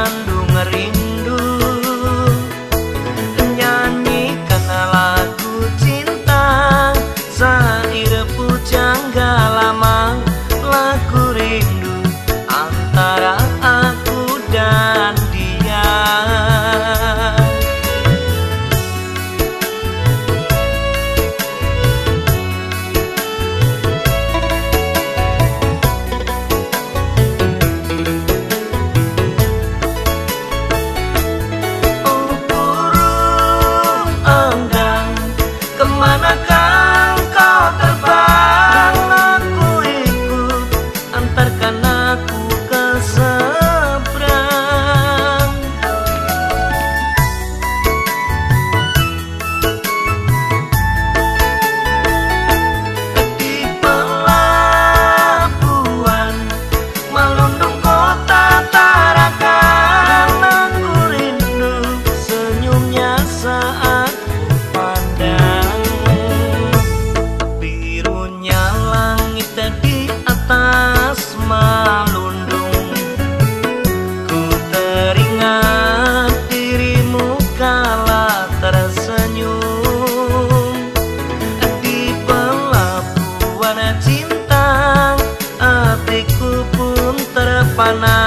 mengandung rindu Nyanyikan lagu cinta Sair pujangga lama saat